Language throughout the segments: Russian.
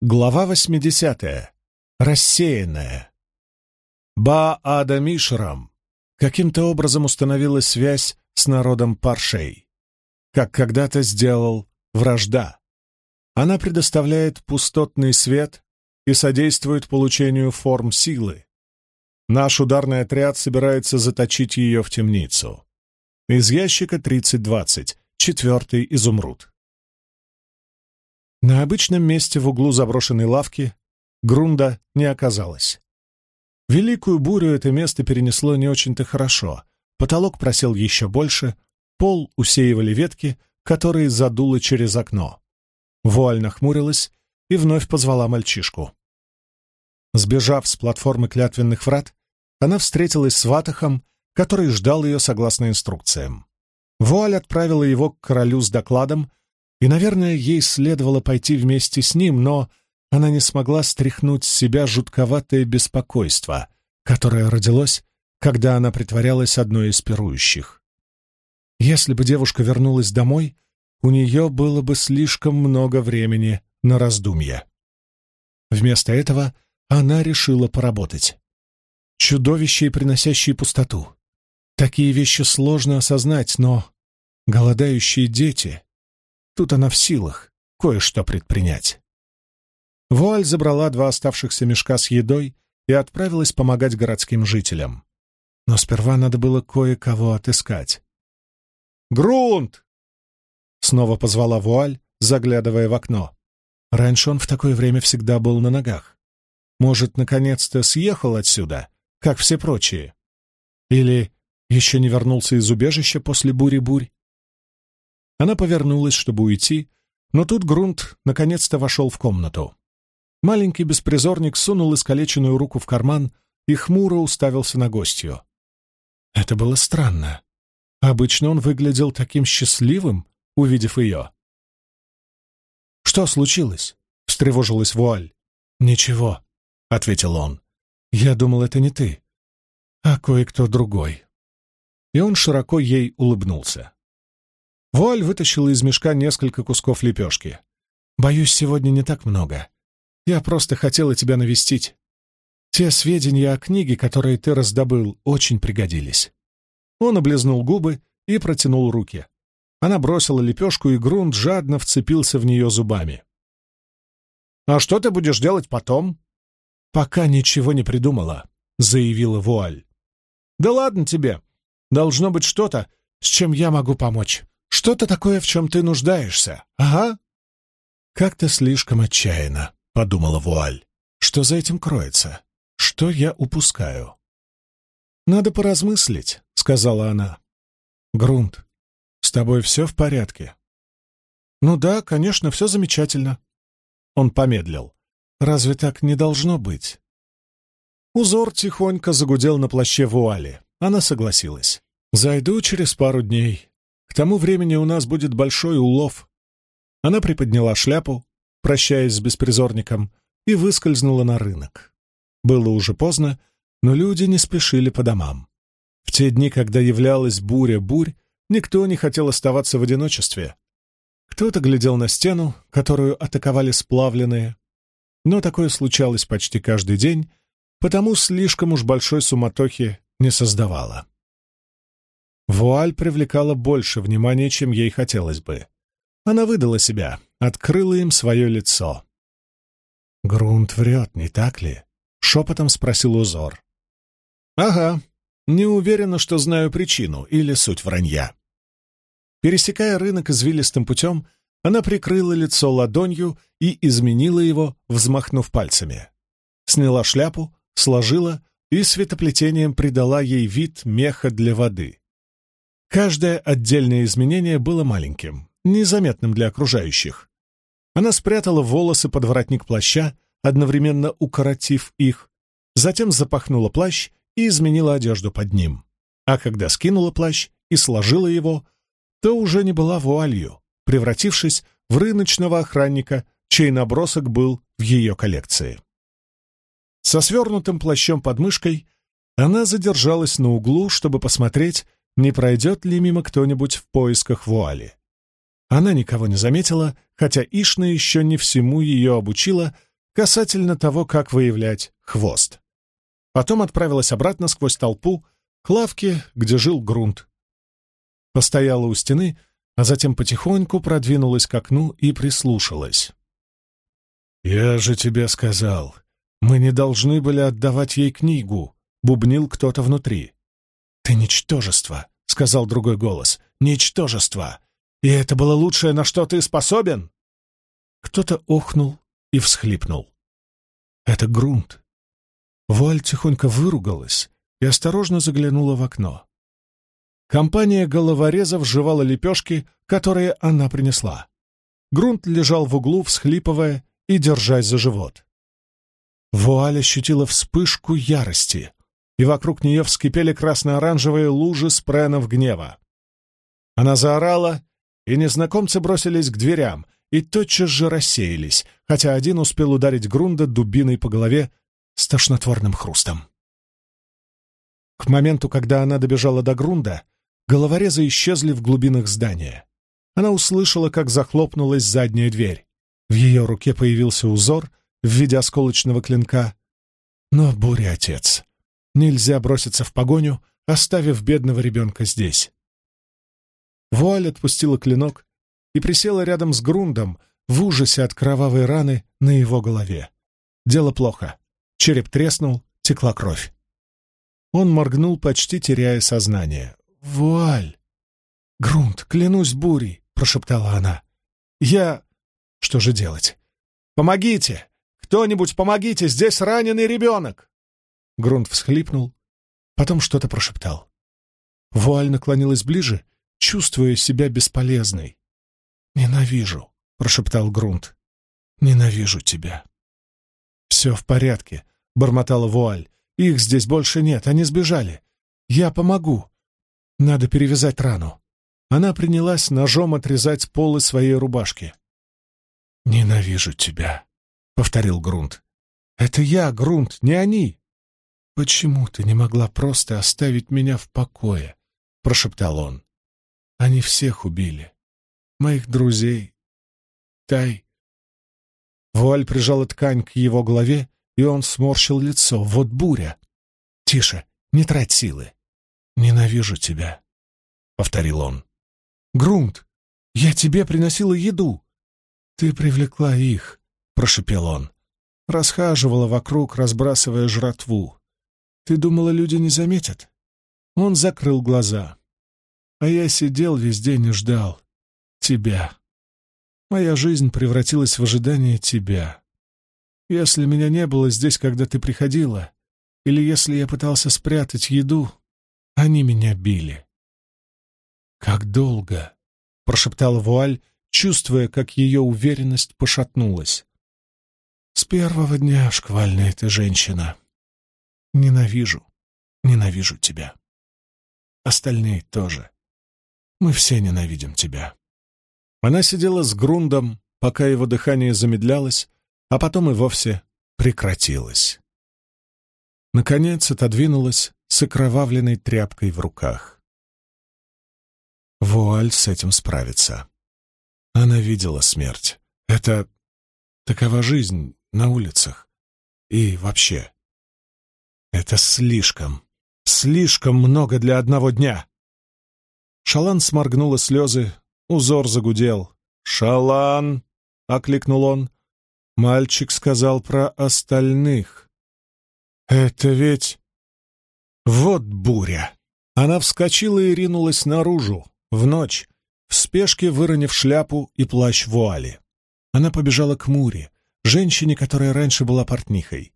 Глава 80. Рассеянная. Ба-Ада Мишрам каким-то образом установила связь с народом Паршей, как когда-то сделал вражда. Она предоставляет пустотный свет и содействует получению форм силы. Наш ударный отряд собирается заточить ее в темницу. Из ящика 3020, четвертый изумруд. На обычном месте в углу заброшенной лавки грунда не оказалось. Великую бурю это место перенесло не очень-то хорошо. Потолок просел еще больше, пол усеивали ветки, которые задуло через окно. Вуаль нахмурилась и вновь позвала мальчишку. Сбежав с платформы клятвенных врат, она встретилась с Ватахом, который ждал ее согласно инструкциям. Вуаль отправила его к королю с докладом, и, наверное, ей следовало пойти вместе с ним, но она не смогла стряхнуть с себя жутковатое беспокойство, которое родилось, когда она притворялась одной из пирующих. Если бы девушка вернулась домой, у нее было бы слишком много времени на раздумья. Вместо этого она решила поработать. Чудовища, приносящие пустоту. Такие вещи сложно осознать, но голодающие дети Тут она в силах кое-что предпринять. Вуаль забрала два оставшихся мешка с едой и отправилась помогать городским жителям. Но сперва надо было кое-кого отыскать. «Грунт!» — снова позвала Вуаль, заглядывая в окно. Раньше он в такое время всегда был на ногах. Может, наконец-то съехал отсюда, как все прочие? Или еще не вернулся из убежища после бури-бурь? Она повернулась, чтобы уйти, но тут Грунт наконец-то вошел в комнату. Маленький беспризорник сунул искалеченную руку в карман и хмуро уставился на гостью. Это было странно. Обычно он выглядел таким счастливым, увидев ее. «Что случилось?» — встревожилась Вуаль. «Ничего», — ответил он. «Я думал, это не ты, а кое-кто другой». И он широко ей улыбнулся. Вуаль вытащила из мешка несколько кусков лепешки. «Боюсь, сегодня не так много. Я просто хотела тебя навестить. Те сведения о книге, которые ты раздобыл, очень пригодились». Он облизнул губы и протянул руки. Она бросила лепешку, и грунт жадно вцепился в нее зубами. «А что ты будешь делать потом?» «Пока ничего не придумала», — заявила Вуаль. «Да ладно тебе. Должно быть что-то, с чем я могу помочь». Что-то такое, в чем ты нуждаешься, ага?» «Как-то слишком отчаянно», — подумала Вуаль. «Что за этим кроется? Что я упускаю?» «Надо поразмыслить», — сказала она. «Грунт, с тобой все в порядке?» «Ну да, конечно, все замечательно». Он помедлил. «Разве так не должно быть?» Узор тихонько загудел на плаще вуали. Она согласилась. «Зайду через пару дней. К тому времени у нас будет большой улов. Она приподняла шляпу, прощаясь с беспризорником, и выскользнула на рынок. Было уже поздно, но люди не спешили по домам. В те дни, когда являлась буря-бурь, никто не хотел оставаться в одиночестве. Кто-то глядел на стену, которую атаковали сплавленные, но такое случалось почти каждый день, потому слишком уж большой суматохи не создавало. Вуаль привлекала больше внимания, чем ей хотелось бы. Она выдала себя, открыла им свое лицо. «Грунт врет, не так ли?» — шепотом спросил узор. «Ага, не уверена, что знаю причину или суть вранья». Пересекая рынок извилистым путем, она прикрыла лицо ладонью и изменила его, взмахнув пальцами. Сняла шляпу, сложила и светоплетением придала ей вид меха для воды. Каждое отдельное изменение было маленьким, незаметным для окружающих. Она спрятала волосы под воротник плаща, одновременно укоротив их, затем запахнула плащ и изменила одежду под ним. А когда скинула плащ и сложила его, то уже не была вуалью, превратившись в рыночного охранника, чей набросок был в ее коллекции. Со свернутым плащом под мышкой она задержалась на углу, чтобы посмотреть, не пройдет ли мимо кто-нибудь в поисках вуали. Она никого не заметила, хотя Ишна еще не всему ее обучила, касательно того, как выявлять хвост. Потом отправилась обратно сквозь толпу к лавке, где жил грунт. Постояла у стены, а затем потихоньку продвинулась к окну и прислушалась. «Я же тебе сказал, мы не должны были отдавать ей книгу», — бубнил кто-то внутри. «Ты ничтожество», — сказал другой голос. «Ничтожество! И это было лучшее, на что ты способен?» Кто-то охнул и всхлипнул. «Это грунт». Вуаль тихонько выругалась и осторожно заглянула в окно. Компания головорезов жевала лепешки, которые она принесла. Грунт лежал в углу, всхлипывая и держась за живот. Вуаль ощутила вспышку ярости, и вокруг нее вскипели красно-оранжевые лужи спренов гнева. Она заорала, и незнакомцы бросились к дверям и тотчас же рассеялись, хотя один успел ударить Грунда дубиной по голове с тошнотворным хрустом. К моменту, когда она добежала до Грунда, головорезы исчезли в глубинах здания. Она услышала, как захлопнулась задняя дверь. В ее руке появился узор в виде осколочного клинка. Но буря отец. Нельзя броситься в погоню, оставив бедного ребенка здесь. Вуаль отпустила клинок и присела рядом с Грундом в ужасе от кровавой раны на его голове. Дело плохо. Череп треснул, текла кровь. Он моргнул, почти теряя сознание. «Вуаль!» «Грунт, клянусь бурей!» — прошептала она. «Я...» «Что же делать?» «Помогите! Кто-нибудь помогите! Здесь раненый ребенок!» Грунт всхлипнул, потом что-то прошептал. Вуаль наклонилась ближе, чувствуя себя бесполезной. «Ненавижу», — прошептал Грунт. «Ненавижу тебя». «Все в порядке», — бормотала Вуаль. «Их здесь больше нет, они сбежали. Я помогу. Надо перевязать рану». Она принялась ножом отрезать полы своей рубашки. «Ненавижу тебя», — повторил Грунт. «Это я, Грунт, не они». «Почему ты не могла просто оставить меня в покое?» — прошептал он. «Они всех убили. Моих друзей. Тай». Вуаль прижала ткань к его голове, и он сморщил лицо. «Вот буря!» «Тише, не трать силы!» «Ненавижу тебя», — повторил он. «Грунт, я тебе приносила еду!» «Ты привлекла их», — прошепел он. Расхаживала вокруг, разбрасывая жратву. Ты думала, люди не заметят? Он закрыл глаза. А я сидел весь день и ждал. Тебя. Моя жизнь превратилась в ожидание тебя. Если меня не было здесь, когда ты приходила, или если я пытался спрятать еду, они меня били. «Как долго?» — прошептала Вуаль, чувствуя, как ее уверенность пошатнулась. «С первого дня, шквальная ты женщина!» Ненавижу, ненавижу тебя. Остальные тоже. Мы все ненавидим тебя. Она сидела с Грундом, пока его дыхание замедлялось, а потом и вовсе прекратилось. Наконец отодвинулась с окровавленной тряпкой в руках. Вуаль с этим справится. Она видела смерть. Это такова жизнь на улицах. И вообще. Это слишком, слишком много для одного дня. Шалан сморгнула слезы, узор загудел. «Шалан!» — окликнул он. Мальчик сказал про остальных. «Это ведь...» Вот буря! Она вскочила и ринулась наружу, в ночь, в спешке выронив шляпу и плащ вуали. Она побежала к Муре, женщине, которая раньше была портнихой.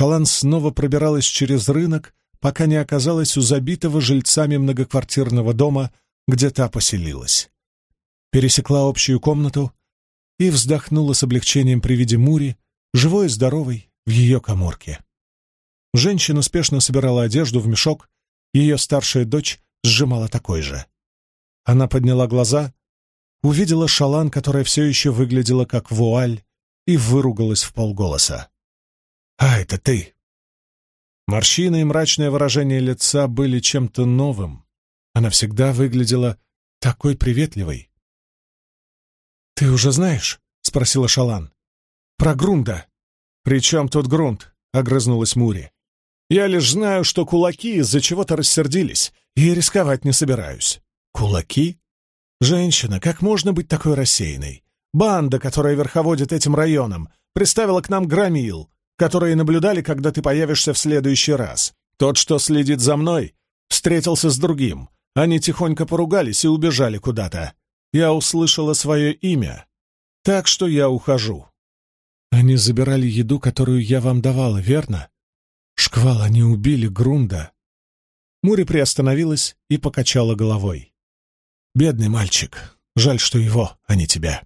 Шалан снова пробиралась через рынок, пока не оказалась у забитого жильцами многоквартирного дома, где та поселилась. Пересекла общую комнату и вздохнула с облегчением при виде Мури, живой и здоровой, в ее коморке. Женщина спешно собирала одежду в мешок, ее старшая дочь сжимала такой же. Она подняла глаза, увидела шалан, которая все еще выглядела как вуаль, и выругалась в полголоса. «А, это ты!» Морщины и мрачное выражение лица были чем-то новым. Она всегда выглядела такой приветливой. «Ты уже знаешь?» — спросила Шалан. «Про Грунда. «При чем тут грунт?» — огрызнулась Мури. «Я лишь знаю, что кулаки из-за чего-то рассердились, и рисковать не собираюсь». «Кулаки?» «Женщина, как можно быть такой рассеянной? Банда, которая верховодит этим районом, приставила к нам громил, которые наблюдали, когда ты появишься в следующий раз. Тот, что следит за мной, встретился с другим. Они тихонько поругались и убежали куда-то. Я услышала свое имя, так что я ухожу. Они забирали еду, которую я вам давала, верно? Шквал, они убили Грунда. Мури приостановилась и покачала головой. Бедный мальчик. Жаль, что его, а не тебя.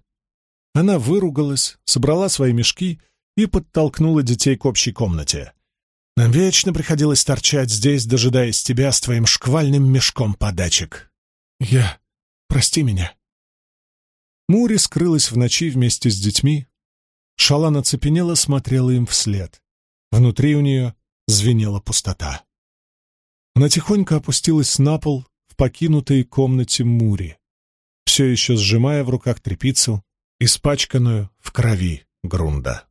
Она выругалась, собрала свои мешки и подтолкнула детей к общей комнате. Нам вечно приходилось торчать здесь, дожидаясь тебя с твоим шквальным мешком подачек. Я... Прости меня. Мури скрылась в ночи вместе с детьми. Шалан оцепенела, смотрела им вслед. Внутри у нее звенела пустота. Она тихонько опустилась на пол в покинутой комнате Мури, все еще сжимая в руках трепицу, испачканную в крови грунда.